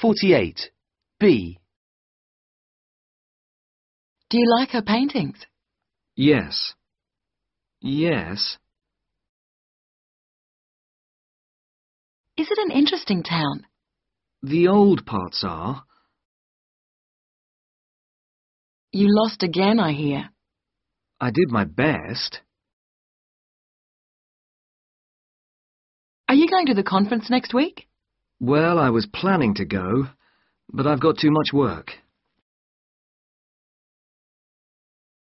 48. B. Do you like her paintings? Yes. Yes. Is it an interesting town? The old parts are. You lost again, I hear. I did my best. Are you going to the conference next week? Well, I was planning to go, but I've got too much work.